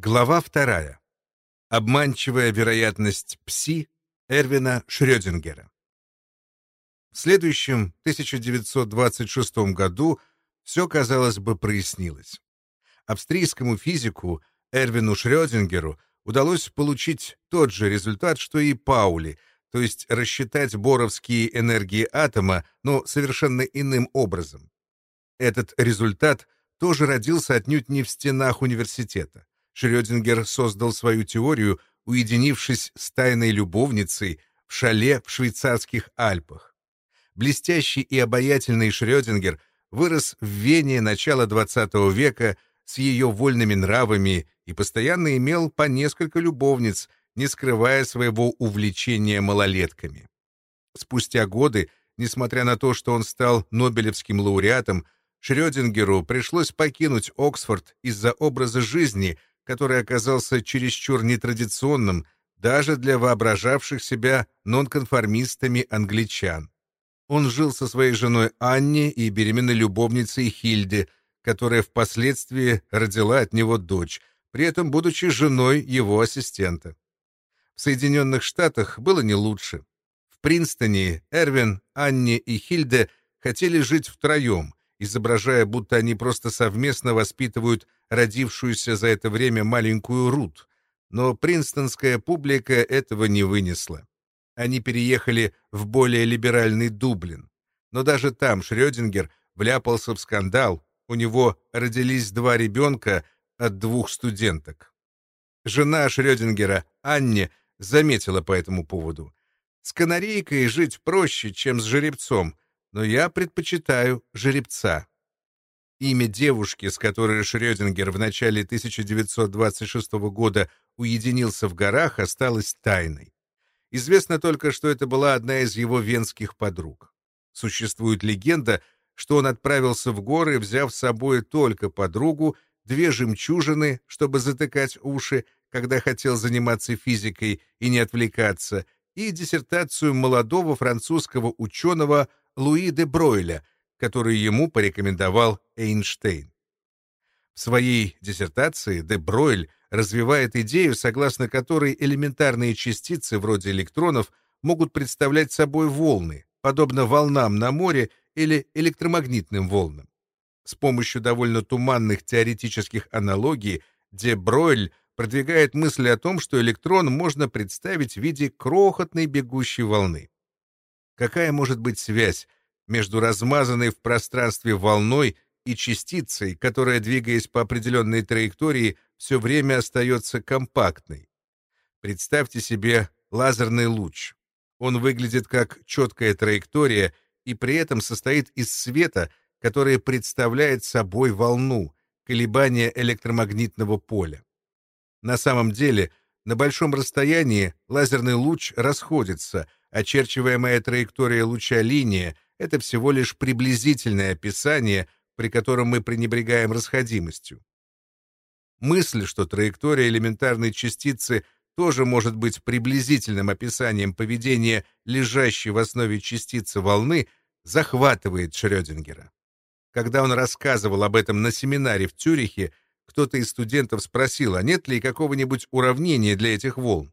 Глава вторая. Обманчивая вероятность пси Эрвина Шрёдингера. В следующем 1926 году все, казалось бы, прояснилось. Австрийскому физику Эрвину Шрёдингеру удалось получить тот же результат, что и Паули, то есть рассчитать боровские энергии атома, но совершенно иным образом. Этот результат тоже родился отнюдь не в стенах университета. Шрёдингер создал свою теорию, уединившись с тайной любовницей в шале в швейцарских Альпах. Блестящий и обаятельный Шрёдингер вырос в Вене начала XX века с ее вольными нравами и постоянно имел по несколько любовниц, не скрывая своего увлечения малолетками. Спустя годы, несмотря на то, что он стал Нобелевским лауреатом, Шрёдингеру пришлось покинуть Оксфорд из-за образа жизни, который оказался чересчур нетрадиционным даже для воображавших себя нонконформистами англичан. Он жил со своей женой Анне и беременной любовницей Хильде, которая впоследствии родила от него дочь, при этом будучи женой его ассистента. В Соединенных Штатах было не лучше. В Принстоне Эрвин, Анне и Хильде хотели жить втроем, изображая, будто они просто совместно воспитывают родившуюся за это время маленькую Рут, но принстонская публика этого не вынесла. Они переехали в более либеральный Дублин. Но даже там Шрёдингер вляпался в скандал, у него родились два ребенка от двух студенток. Жена Шрёдингера, Анне, заметила по этому поводу. «С канарейкой жить проще, чем с жеребцом, но я предпочитаю жеребца». Имя девушки, с которой Шрёдингер в начале 1926 года уединился в горах, осталось тайной. Известно только, что это была одна из его венских подруг. Существует легенда, что он отправился в горы, взяв с собой только подругу, две жемчужины, чтобы затыкать уши, когда хотел заниматься физикой и не отвлекаться, и диссертацию молодого французского ученого Луи де Бройля — которую ему порекомендовал Эйнштейн. В своей диссертации де Бройль развивает идею, согласно которой элементарные частицы вроде электронов могут представлять собой волны, подобно волнам на море или электромагнитным волнам. С помощью довольно туманных теоретических аналогий де Бройль продвигает мысль о том, что электрон можно представить в виде крохотной бегущей волны. Какая может быть связь между размазанной в пространстве волной и частицей, которая, двигаясь по определенной траектории, все время остается компактной. Представьте себе лазерный луч. Он выглядит как четкая траектория и при этом состоит из света, который представляет собой волну, колебания электромагнитного поля. На самом деле, на большом расстоянии лазерный луч расходится, очерчиваемая траектория луча линия — это всего лишь приблизительное описание, при котором мы пренебрегаем расходимостью. Мысль, что траектория элементарной частицы тоже может быть приблизительным описанием поведения лежащей в основе частицы волны, захватывает Шрёдингера. Когда он рассказывал об этом на семинаре в Цюрихе, кто-то из студентов спросил, а нет ли какого-нибудь уравнения для этих волн.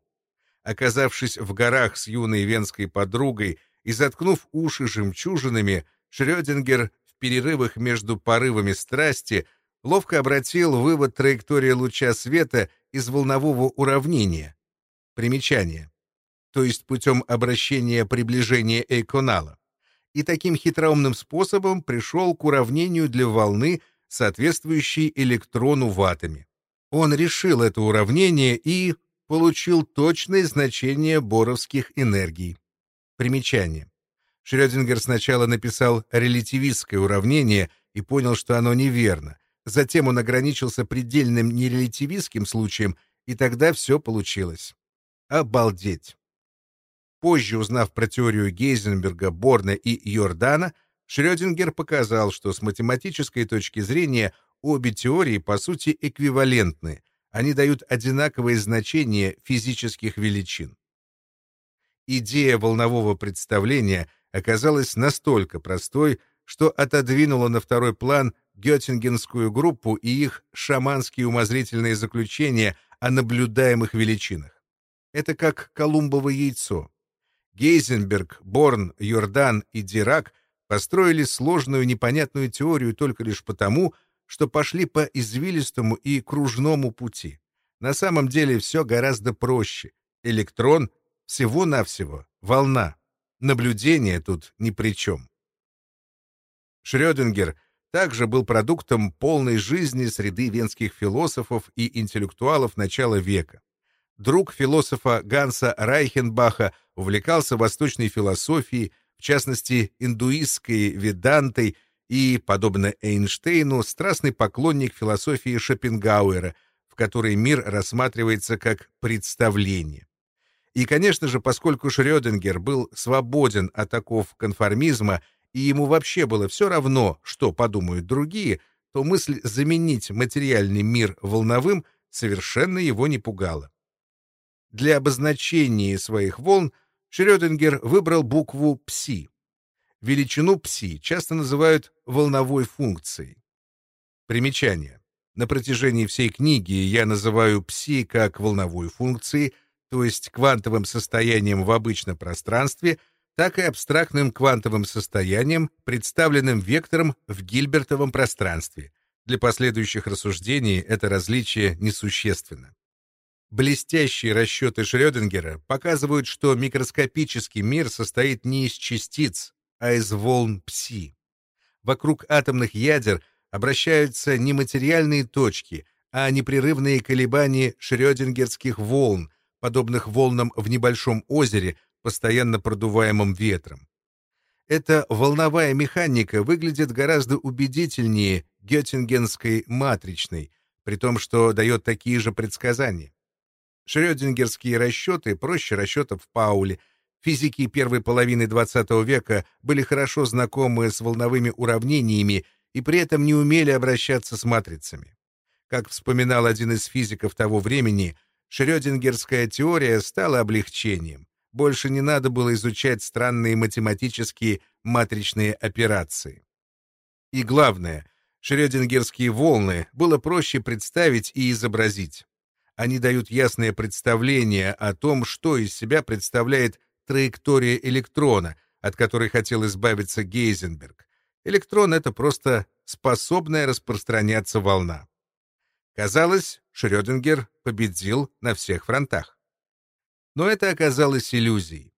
Оказавшись в горах с юной венской подругой и заткнув уши жемчужинами, Шрёдингер в перерывах между порывами страсти ловко обратил вывод траектории луча света из волнового уравнения. Примечание. То есть путем обращения приближения эйконала. И таким хитроумным способом пришел к уравнению для волны, соответствующей электрону в атоме. Он решил это уравнение и получил точное значение боровских энергий. Примечание. Шрёдингер сначала написал релятивистское уравнение и понял, что оно неверно. Затем он ограничился предельным нерелятивистским случаем, и тогда все получилось. Обалдеть! Позже, узнав про теорию Гейзенберга, Борна и Йордана, Шрёдингер показал, что с математической точки зрения обе теории по сути эквивалентны. Они дают одинаковые значения физических величин. Идея волнового представления оказалась настолько простой, что отодвинула на второй план Геттингенскую группу и их шаманские умозрительные заключения о наблюдаемых величинах. Это как Колумбово яйцо. Гейзенберг, Борн, Йордан и Дирак построили сложную непонятную теорию только лишь потому, что пошли по извилистому и кружному пути. На самом деле все гораздо проще. Электрон — всего-навсего волна. Наблюдение тут ни при чем. Шрёдингер также был продуктом полной жизни среды венских философов и интеллектуалов начала века. Друг философа Ганса Райхенбаха увлекался восточной философией, в частности, индуистской ведантой и, подобно Эйнштейну, страстный поклонник философии Шопенгауэра, в которой мир рассматривается как представление. И, конечно же, поскольку Шрёдингер был свободен от оков конформизма, и ему вообще было все равно, что подумают другие, то мысль заменить материальный мир волновым совершенно его не пугала. Для обозначения своих волн Шрёдингер выбрал букву «пси». Величину пси часто называют волновой функцией. Примечание. На протяжении всей книги я называю пси как волновой функцией, то есть квантовым состоянием в обычном пространстве, так и абстрактным квантовым состоянием, представленным вектором в гильбертовом пространстве. Для последующих рассуждений это различие несущественно. Блестящие расчеты Шрёдингера показывают, что микроскопический мир состоит не из частиц, а из волн пси. Вокруг атомных ядер обращаются не материальные точки, а непрерывные колебания шрёдингерских волн, подобных волнам в небольшом озере, постоянно продуваемом ветром. Эта волновая механика выглядит гораздо убедительнее геттингенской матричной, при том, что дает такие же предсказания. Шрёдингерские расчеты проще расчетов Паули. Физики первой половины XX века были хорошо знакомы с волновыми уравнениями и при этом не умели обращаться с матрицами. Как вспоминал один из физиков того времени, Шрёдингерская теория стала облегчением. Больше не надо было изучать странные математические матричные операции. И главное, шрёдингерские волны было проще представить и изобразить. Они дают ясное представление о том, что из себя представляет траектория электрона, от которой хотел избавиться Гейзенберг. Электрон — это просто способная распространяться волна. Казалось, Шрёдингер победил на всех фронтах. Но это оказалось иллюзией.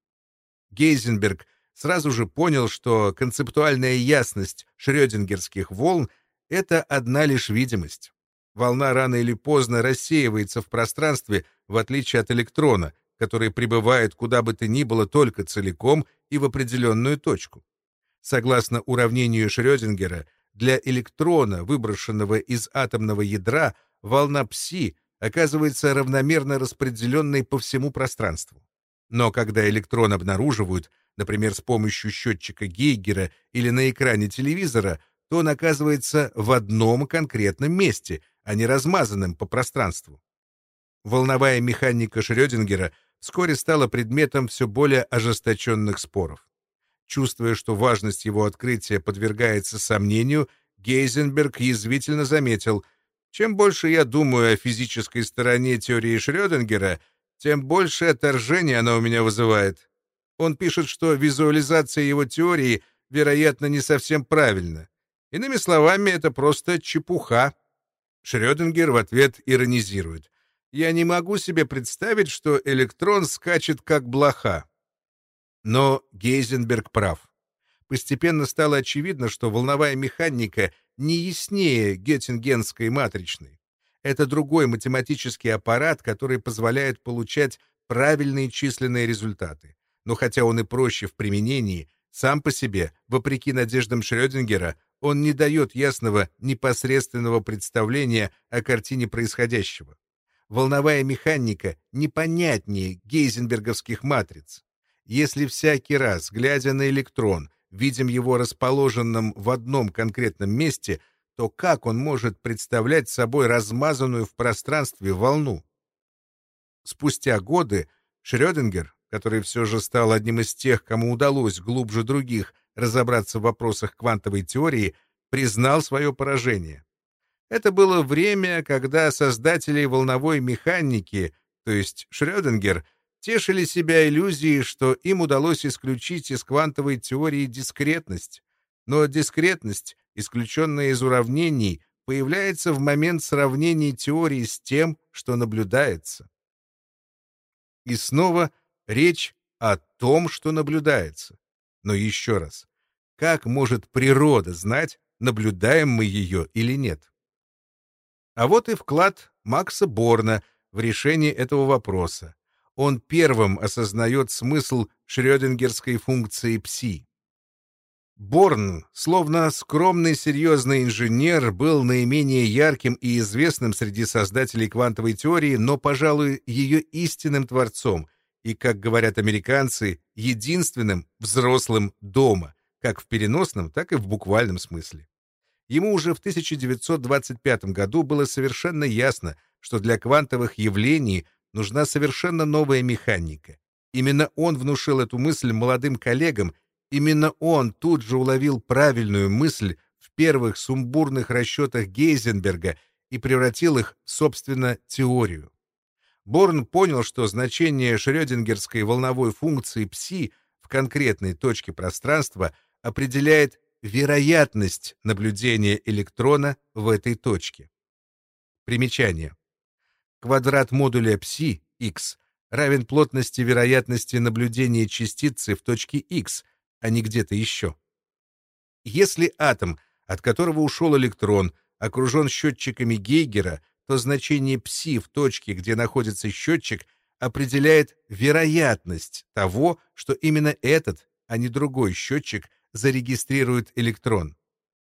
Гейзенберг сразу же понял, что концептуальная ясность шрёдингерских волн — это одна лишь видимость. Волна рано или поздно рассеивается в пространстве, в отличие от электрона, который пребывает куда бы то ни было только целиком и в определенную точку. Согласно уравнению Шрёдингера, для электрона, выброшенного из атомного ядра, волна пси оказывается равномерно распределенной по всему пространству. Но когда электрон обнаруживают, например, с помощью счетчика Гейгера или на экране телевизора, то он оказывается в одном конкретном месте, а не размазанным по пространству. Волновая механика Шрёдингера вскоре стала предметом все более ожесточенных споров. Чувствуя, что важность его открытия подвергается сомнению, Гейзенберг язвительно заметил, «Чем больше я думаю о физической стороне теории Шрёдингера, тем больше отторжения она у меня вызывает. Он пишет, что визуализация его теории, вероятно, не совсем правильна. Иными словами, это просто чепуха. Шрёдингер в ответ иронизирует. «Я не могу себе представить, что электрон скачет как блоха». Но Гейзенберг прав. Постепенно стало очевидно, что волновая механика не яснее геттингенской матричной. Это другой математический аппарат, который позволяет получать правильные численные результаты. Но хотя он и проще в применении, сам по себе, вопреки надеждам Шрёдингера, он не дает ясного непосредственного представления о картине происходящего. Волновая механика непонятнее гейзенберговских матриц. Если всякий раз, глядя на электрон, видим его расположенным в одном конкретном месте, то как он может представлять собой размазанную в пространстве волну? Спустя годы Шрёдингер, который все же стал одним из тех, кому удалось глубже других разобраться в вопросах квантовой теории, признал свое поражение. Это было время, когда создатели волновой механики, то есть Шрёдингер, тешили себя иллюзией, что им удалось исключить из квантовой теории дискретность. Но дискретность, исключенная из уравнений, появляется в момент сравнения теории с тем, что наблюдается. И снова речь о том, что наблюдается. Но еще раз, как может природа знать, наблюдаем мы ее или нет? А вот и вклад Макса Борна в решение этого вопроса. Он первым осознает смысл шрёдингерской функции пси. Борн, словно скромный серьезный инженер, был наименее ярким и известным среди создателей квантовой теории, но, пожалуй, ее истинным творцом и, как говорят американцы, единственным взрослым дома, как в переносном, так и в буквальном смысле. Ему уже в 1925 году было совершенно ясно, что для квантовых явлений нужна совершенно новая механика. Именно он внушил эту мысль молодым коллегам Именно он тут же уловил правильную мысль в первых сумбурных расчетах Гейзенберга и превратил их в, собственно, теорию. Борн понял, что значение шрёдингерской волновой функции пси в конкретной точке пространства определяет вероятность наблюдения электрона в этой точке. Примечание. Квадрат модуля пси x равен плотности вероятности наблюдения частицы в точке x — а не где-то еще. Если атом, от которого ушел электрон, окружен счетчиками Гейгера, то значение пси в точке, где находится счетчик, определяет вероятность того, что именно этот, а не другой счетчик, зарегистрирует электрон.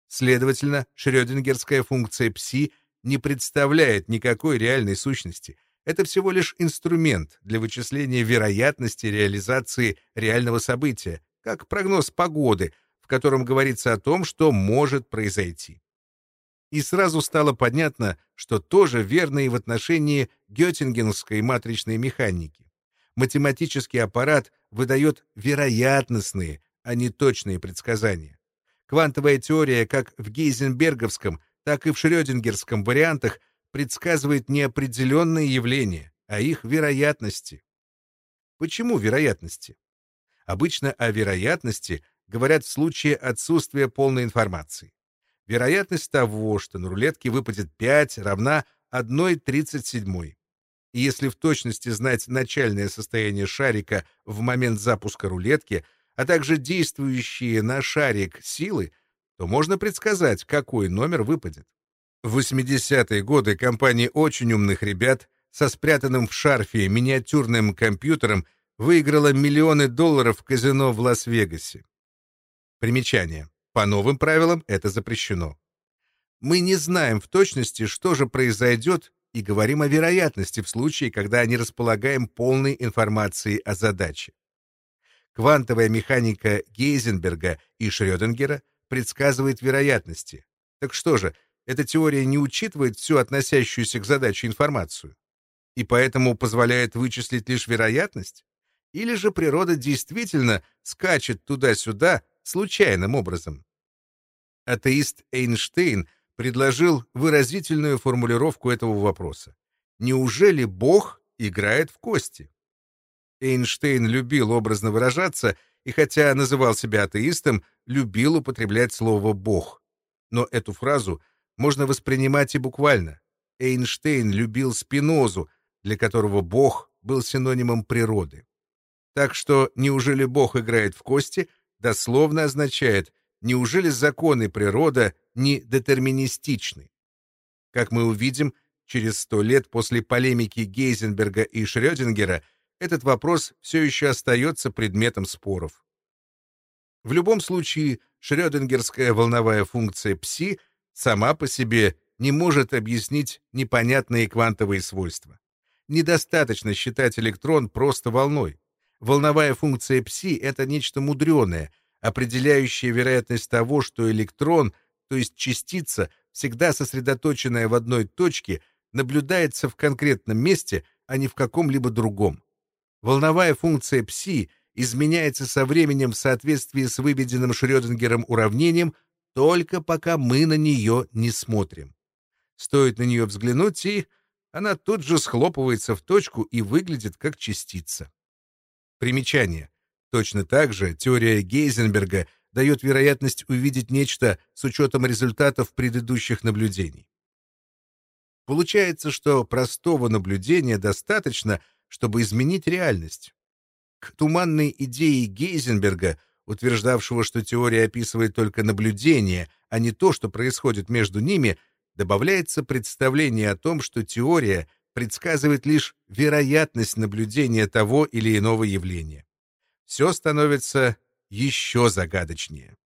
Следовательно, шрёдингерская функция пси не представляет никакой реальной сущности. Это всего лишь инструмент для вычисления вероятности реализации реального события, как прогноз погоды, в котором говорится о том, что может произойти. И сразу стало понятно, что тоже верно и в отношении геттингенской матричной механики. Математический аппарат выдает вероятностные, а не точные предсказания. Квантовая теория как в гейзенберговском, так и в шрёдингерском вариантах предсказывает не определенные явления, а их вероятности. Почему вероятности? Обычно о вероятности говорят в случае отсутствия полной информации. Вероятность того, что на рулетке выпадет 5, равна 1,37. И если в точности знать начальное состояние шарика в момент запуска рулетки, а также действующие на шарик силы, то можно предсказать, какой номер выпадет. В 80-е годы компания очень умных ребят со спрятанным в шарфе миниатюрным компьютером выиграла миллионы долларов в казино в Лас-Вегасе. Примечание. По новым правилам это запрещено. Мы не знаем в точности, что же произойдет, и говорим о вероятности в случае, когда не располагаем полной информацией о задаче. Квантовая механика Гейзенберга и Шрёдингера предсказывает вероятности. Так что же, эта теория не учитывает всю относящуюся к задаче информацию и поэтому позволяет вычислить лишь вероятность? Или же природа действительно скачет туда-сюда случайным образом? Атеист Эйнштейн предложил выразительную формулировку этого вопроса. Неужели Бог играет в кости? Эйнштейн любил образно выражаться и, хотя называл себя атеистом, любил употреблять слово «бог». Но эту фразу можно воспринимать и буквально. Эйнштейн любил Спинозу, для которого Бог был синонимом природы. Так что неужели Бог играет в кости, дословно означает неужели законы природы не детерминистичны? Как мы увидим, через сто лет после полемики Гейзенберга и Шрёдингера этот вопрос все еще остается предметом споров. В любом случае, шрёдингерская волновая функция пси сама по себе не может объяснить непонятные квантовые свойства. Недостаточно считать электрон просто волной. Волновая функция пси — это нечто мудреное, определяющее вероятность того, что электрон, то есть частица, всегда сосредоточенная в одной точке, наблюдается в конкретном месте, а не в каком-либо другом. Волновая функция пси изменяется со временем в соответствии с выведенным Шрёдингером уравнением только пока мы на нее не смотрим. Стоит на нее взглянуть, и она тут же схлопывается в точку и выглядит как частица. Примечание. Точно так же теория Гейзенберга дает вероятность увидеть нечто с учетом результатов предыдущих наблюдений. Получается, что простого наблюдения достаточно, чтобы изменить реальность. К туманной идее Гейзенберга, утверждавшего, что теория описывает только наблюдение, а не то, что происходит между ними, добавляется представление о том, что теория предсказывает лишь вероятность наблюдения того или иного явления. Все становится еще загадочнее.